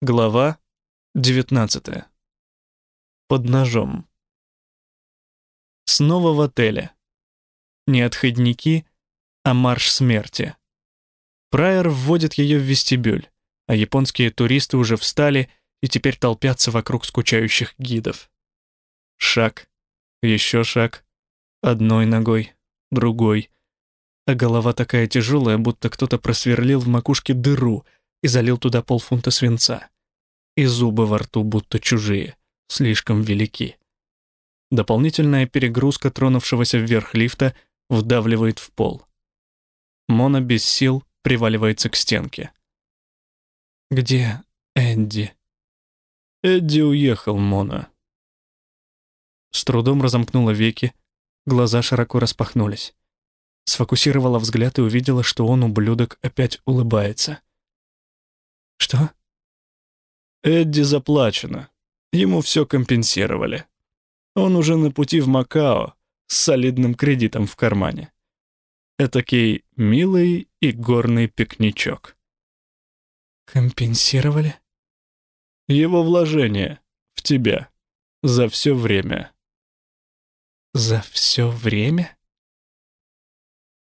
Глава 19. Под ножом. Снова в отеле. Не отходники, а марш смерти. Прайер вводит ее в вестибюль, а японские туристы уже встали и теперь толпятся вокруг скучающих гидов. Шаг, еще шаг, одной ногой, другой. А голова такая тяжелая, будто кто-то просверлил в макушке дыру — и залил туда полфунта свинца. И зубы во рту будто чужие, слишком велики. Дополнительная перегрузка тронувшегося вверх лифта вдавливает в пол. Мона без сил приваливается к стенке. «Где Эдди?» «Эдди уехал, Мона». С трудом разомкнула веки, глаза широко распахнулись. Сфокусировала взгляд и увидела, что он, ублюдок, опять улыбается. «Что?» «Эдди заплачено. Ему все компенсировали. Он уже на пути в Макао с солидным кредитом в кармане. Этакий милый и горный пикничок». «Компенсировали?» «Его вложение в тебя за все время». «За все время?»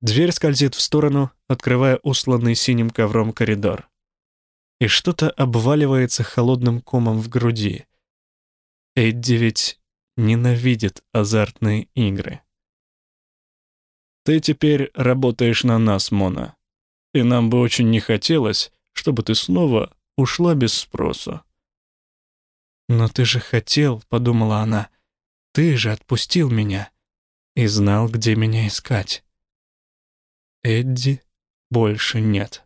Дверь скользит в сторону, открывая усланный синим ковром коридор и что-то обваливается холодным комом в груди. Эдди ведь ненавидит азартные игры. «Ты теперь работаешь на нас, Мона, и нам бы очень не хотелось, чтобы ты снова ушла без спросу». «Но ты же хотел», — подумала она, — «ты же отпустил меня и знал, где меня искать». Эдди больше нет.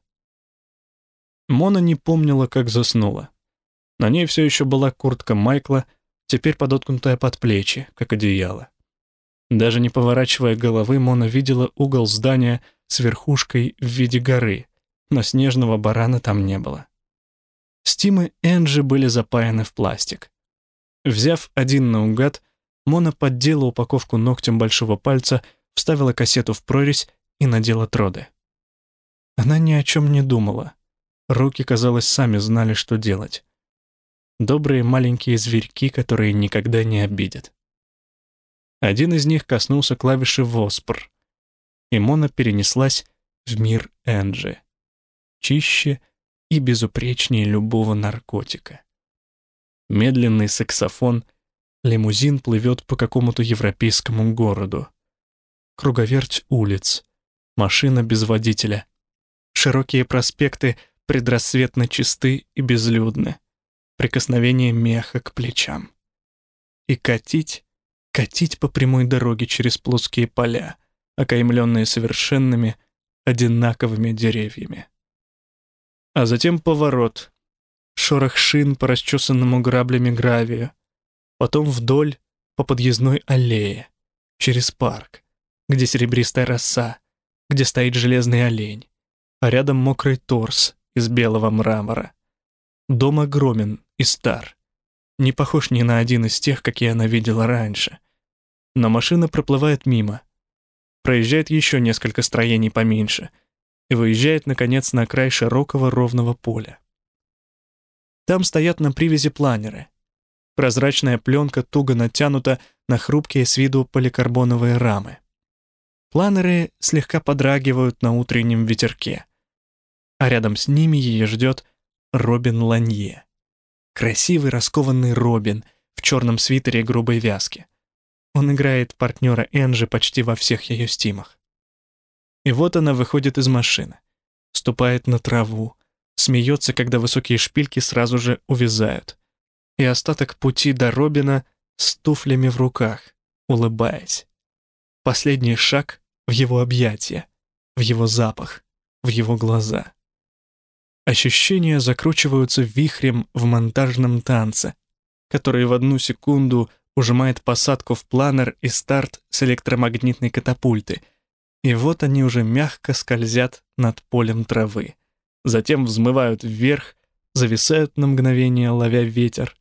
Мона не помнила, как заснула. На ней все еще была куртка Майкла, теперь подоткнутая под плечи, как одеяло. Даже не поворачивая головы, Мона видела угол здания с верхушкой в виде горы, но снежного барана там не было. Стимы Энджи были запаяны в пластик. Взяв один наугад, Мона поддела упаковку ногтем большого пальца, вставила кассету в прорезь и надела троды. Она ни о чем не думала. Руки, казалось, сами знали, что делать. Добрые маленькие зверьки, которые никогда не обидят. Один из них коснулся клавиши «Воспр», и Мона перенеслась в мир Энджи. Чище и безупречнее любого наркотика. Медленный саксофон, лимузин плывет по какому-то европейскому городу. Круговерть улиц, машина без водителя, широкие проспекты — предрассветно чисты и безлюдны, прикосновение меха к плечам. И катить, катить по прямой дороге через плоские поля, окаймленные совершенными, одинаковыми деревьями. А затем поворот, шорох шин по расчесанному граблями гравию, потом вдоль по подъездной аллее, через парк, где серебристая роса, где стоит железный олень, а рядом мокрый торс, из белого мрамора. Дом огромен и стар. Не похож ни на один из тех, какие она видела раньше. Но машина проплывает мимо. Проезжает еще несколько строений поменьше и выезжает, наконец, на край широкого ровного поля. Там стоят на привязи планеры. Прозрачная пленка туго натянута на хрупкие с виду поликарбоновые рамы. Планеры слегка подрагивают на утреннем ветерке а рядом с ними ее ждет Робин Ланье. Красивый раскованный Робин в черном свитере грубой вязки. Он играет партнера Энджи почти во всех ее стимах. И вот она выходит из машины, ступает на траву, смеется, когда высокие шпильки сразу же увязают. И остаток пути до Робина с туфлями в руках, улыбаясь. Последний шаг в его объятия, в его запах, в его глаза. Ощущения закручиваются вихрем в монтажном танце, который в одну секунду ужимает посадку в планер и старт с электромагнитной катапульты. И вот они уже мягко скользят над полем травы. Затем взмывают вверх, зависают на мгновение, ловя ветер.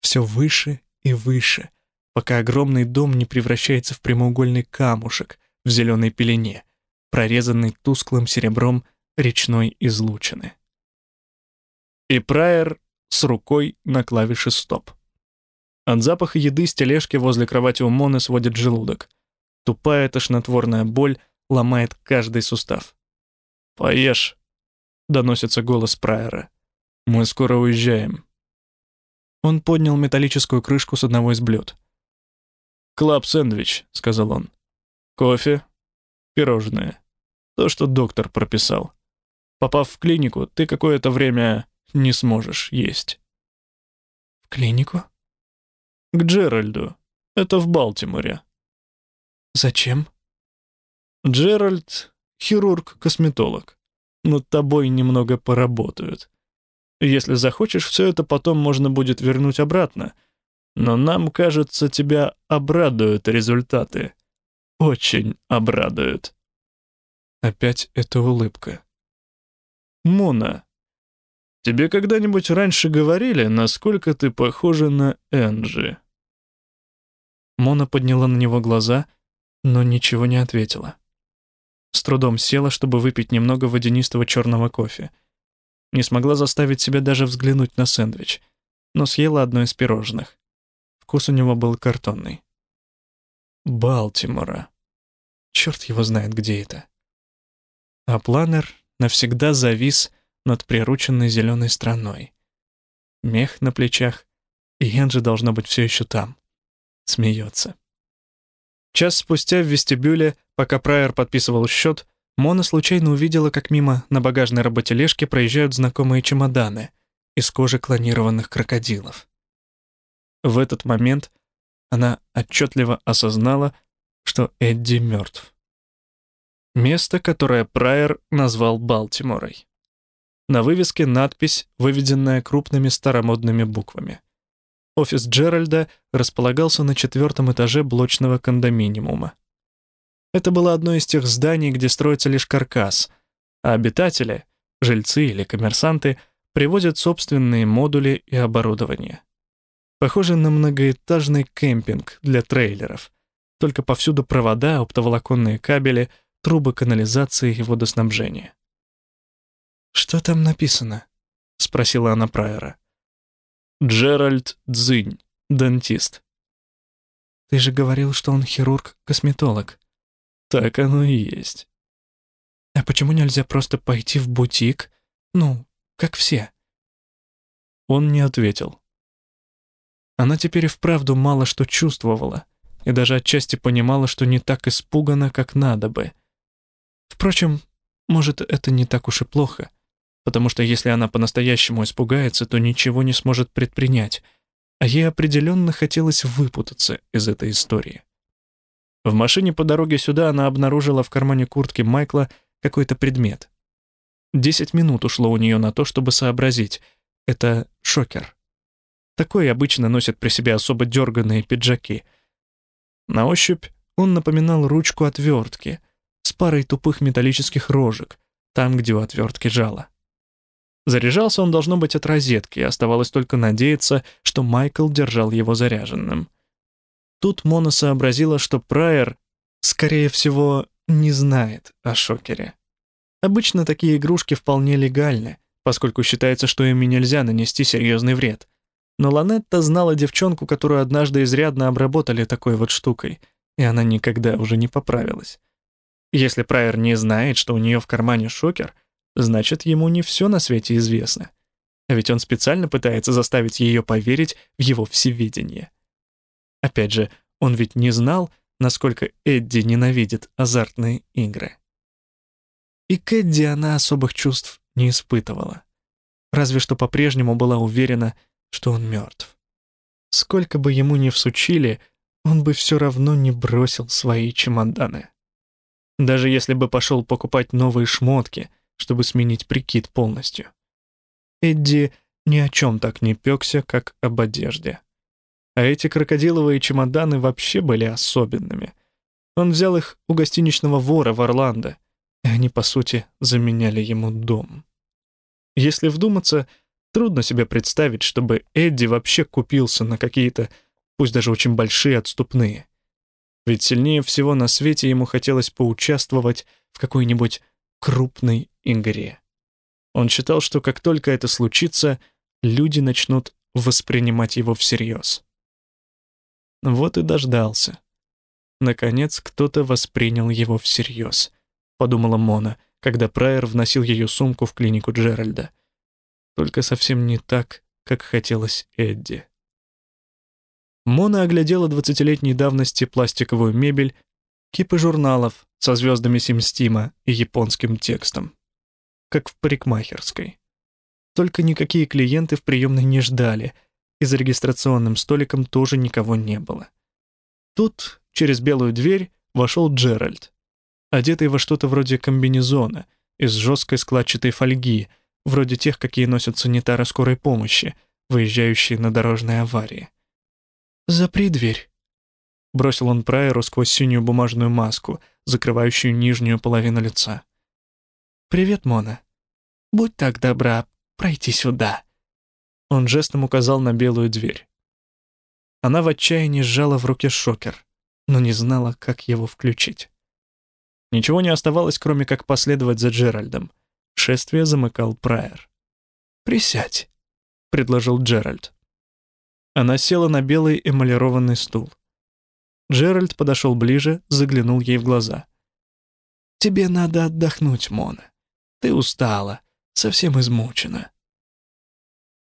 Все выше и выше, пока огромный дом не превращается в прямоугольный камушек в зеленой пелене, прорезанный тусклым серебром речной излучины. И Прайер с рукой на клавише «Стоп». От запаха еды с тележки возле кровати у Моны сводит желудок. Тупая тошнотворная боль ломает каждый сустав. «Поешь», — доносится голос Прайера. «Мы скоро уезжаем». Он поднял металлическую крышку с одного из блюд. «Клаб-сэндвич», — сказал он. «Кофе, пирожное. То, что доктор прописал. Попав в клинику, ты какое-то время не сможешь есть». «В клинику?» «К Джеральду. Это в Балтиморе». «Зачем?» «Джеральд — хирург-косметолог. Над тобой немного поработают. Если захочешь, все это потом можно будет вернуть обратно. Но нам, кажется, тебя обрадуют результаты. Очень обрадуют». Опять эта улыбка. «Мона, тебе когда-нибудь раньше говорили, насколько ты похожа на Энджи?» Мона подняла на него глаза, но ничего не ответила. С трудом села, чтобы выпить немного водянистого черного кофе — не смогла заставить себя даже взглянуть на сэндвич, но съела одно из пирожных. Вкус у него был картонный. Балтимора. Черт его знает, где это. А планер навсегда завис над прирученной зеленой страной. Мех на плечах, и Энджи должна быть все еще там. Смеется. Час спустя в вестибюле, пока Прайер подписывал счет, Мона случайно увидела, как мимо на багажной работележке проезжают знакомые чемоданы из кожи клонированных крокодилов. В этот момент она отчетливо осознала, что Эдди мертв. Место, которое Прайер назвал Балтиморой. На вывеске надпись, выведенная крупными старомодными буквами. Офис Джеральда располагался на четвертом этаже блочного кондоминиума. Это было одно из тех зданий, где строится лишь каркас, а обитатели, жильцы или коммерсанты, привозят собственные модули и оборудование. Похоже на многоэтажный кемпинг для трейлеров. Только повсюду провода, оптоволоконные кабели, трубы канализации и водоснабжения. «Что там написано?» — спросила она Прайера. «Джеральд Дзынь, дантист». «Ты же говорил, что он хирург-косметолог». Так оно и есть. А почему нельзя просто пойти в бутик? Ну, как все. Он не ответил. Она теперь и вправду мало что чувствовала, и даже отчасти понимала, что не так испугана, как надо бы. Впрочем, может, это не так уж и плохо, потому что если она по-настоящему испугается, то ничего не сможет предпринять, а ей определенно хотелось выпутаться из этой истории. В машине по дороге сюда она обнаружила в кармане куртки Майкла какой-то предмет. Десять минут ушло у нее на то, чтобы сообразить. Это шокер. Такой обычно носят при себе особо дерганные пиджаки. На ощупь он напоминал ручку отвертки с парой тупых металлических рожек, там, где у отвертки жало. Заряжался он, должно быть, от розетки, оставалось только надеяться, что Майкл держал его заряженным. Тут Мона сообразила, что Прайер, скорее всего, не знает о шокере. Обычно такие игрушки вполне легальны, поскольку считается, что ими нельзя нанести серьезный вред. Но Ланетта знала девчонку, которую однажды изрядно обработали такой вот штукой, и она никогда уже не поправилась. Если Прайер не знает, что у нее в кармане шокер, значит, ему не все на свете известно. А ведь он специально пытается заставить ее поверить в его всевидение. Опять же, он ведь не знал, насколько Эдди ненавидит азартные игры. И к Эдди она особых чувств не испытывала. Разве что по-прежнему была уверена, что он мертв. Сколько бы ему ни всучили, он бы все равно не бросил свои чемоданы. Даже если бы пошел покупать новые шмотки, чтобы сменить прикид полностью. Эдди ни о чем так не пекся, как об одежде. А эти крокодиловые чемоданы вообще были особенными. Он взял их у гостиничного вора в Орландо, и они, по сути, заменяли ему дом. Если вдуматься, трудно себе представить, чтобы Эдди вообще купился на какие-то, пусть даже очень большие отступные. Ведь сильнее всего на свете ему хотелось поучаствовать в какой-нибудь крупной игре. Он считал, что как только это случится, люди начнут воспринимать его всерьез. Вот и дождался. Наконец, кто-то воспринял его всерьез, подумала Мона, когда Прайер вносил ее сумку в клинику Джеральда. Только совсем не так, как хотелось Эдди. Мона оглядела двадцатилетней давности пластиковую мебель, кипы журналов со звездами Симстима и японским текстом. Как в парикмахерской. Только никакие клиенты в приемной не ждали, и за регистрационным столиком тоже никого не было. Тут, через белую дверь, вошел Джеральд, одетый во что-то вроде комбинезона из жесткой складчатой фольги, вроде тех, какие носят санитары скорой помощи, выезжающие на дорожные аварии. «Запри дверь», — бросил он Прайеру сквозь синюю бумажную маску, закрывающую нижнюю половину лица. «Привет, Мона. Будь так добра, пройти сюда». Он жестом указал на белую дверь. Она в отчаянии сжала в руке шокер, но не знала, как его включить. Ничего не оставалось, кроме как последовать за Джеральдом. Шествие замыкал Прайер. «Присядь», — предложил Джеральд. Она села на белый эмалированный стул. Джеральд подошел ближе, заглянул ей в глаза. «Тебе надо отдохнуть, Мона. Ты устала, совсем измучена».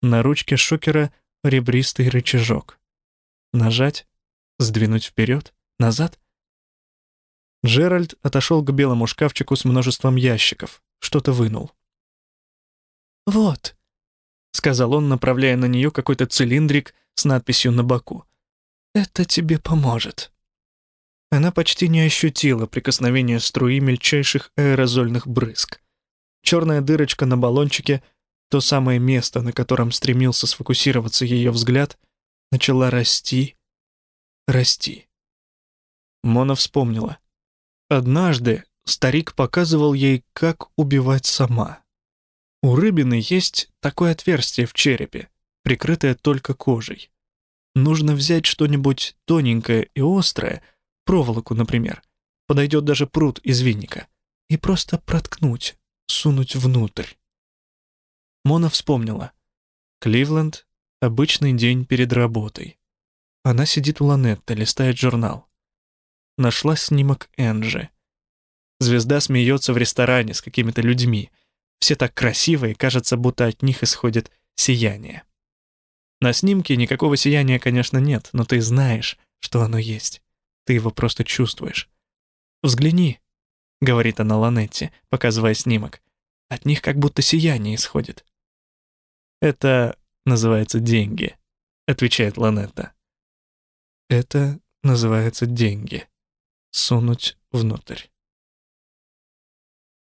На ручке шокера ребристый рычажок. Нажать, сдвинуть вперед, назад. Джеральд отошел к белому шкафчику с множеством ящиков, что-то вынул. «Вот», — сказал он, направляя на нее какой-то цилиндрик с надписью на боку. «Это тебе поможет». Она почти не ощутила прикосновения струи мельчайших аэрозольных брызг. Черная дырочка на баллончике, то самое место, на котором стремился сфокусироваться ее взгляд, начала расти, расти. Мона вспомнила. Однажды старик показывал ей, как убивать сама. У рыбины есть такое отверстие в черепе, прикрытое только кожей. Нужно взять что-нибудь тоненькое и острое, проволоку, например, подойдет даже пруд из винника, и просто проткнуть, сунуть внутрь. Мона вспомнила. Кливленд — обычный день перед работой. Она сидит у Ланетта, листает журнал. Нашла снимок Энджи. Звезда смеется в ресторане с какими-то людьми. Все так красивые, кажется, будто от них исходит сияние. На снимке никакого сияния, конечно, нет, но ты знаешь, что оно есть. Ты его просто чувствуешь. «Взгляни», — говорит она Ланетте, показывая снимок. «От них как будто сияние исходит». «Это называется деньги», — отвечает Ланетта. «Это называется деньги. Сунуть внутрь».